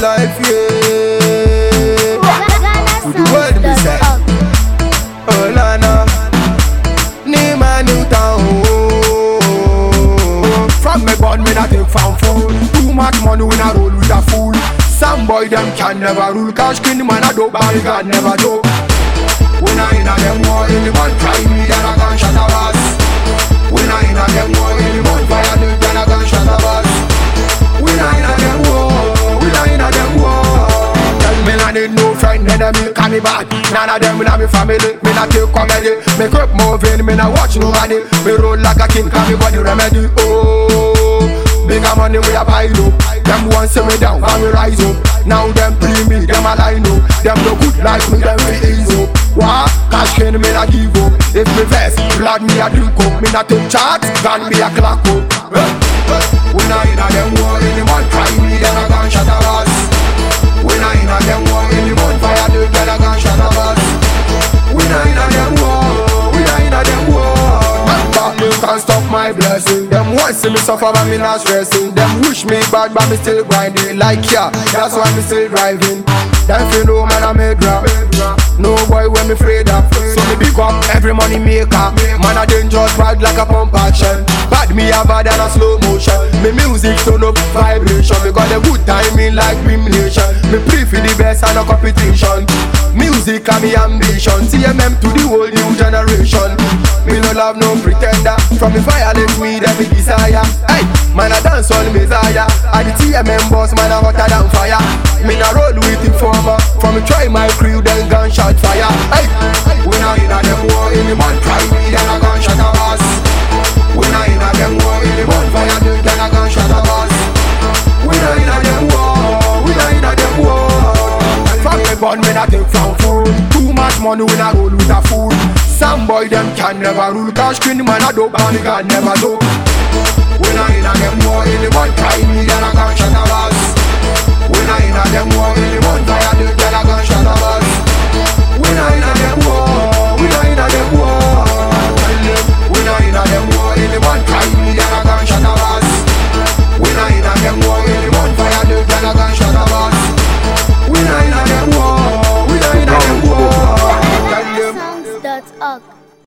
life, yeah. With the world we say, Oh, Lana. Name a new town. Oh. From me born, me not take found food. Too much money, we not roll with a fool. Some boy them can never rule. Cash king man a dope, I got never dope. I need no friend enemy bad. None of them inna me family Me not take comedy. Me keep moving Me not watch nobody. Me roll like a king Call me body remedy Oh. Bigger money we a buy low. Them want see me down and me rise up. Now them pre me, them a line up. Them no good like me, them we ease up. What? Cash can me not give up. If me vest, blood me a drink up. Me not take chart, gun me a clock up. Eh, eh. When I inna them war, my blessing. Them want see me suffer but me not stressing. Them wish me bad but me still grinding. Like yeah, that's why me still driving. Them feel no man I made rap No boy when me afraid of. So me big up every money maker. Man I dangerous ride like a pump action. Bad me have than a slow motion. Me music turn up vibration. Me got a good timing like simulation Me pray for the best and a competition Music and me ambition. CMM to the whole new generation. Me no love no pretender. From me me them me desire. Hey, man I dance on Messiah And the TMM boss man I hotter than fire. Me na roll with informer. From me try my crew then gunshot fire. Hey, when I inna them war any man try me then a gunshot a bust When I inna them war any man fire me then a gunshot a Born me not take from food Too much money when I roll with a fool. Some boy them can never rule. Cash queen man a dope and God never joke. When I them then a a bust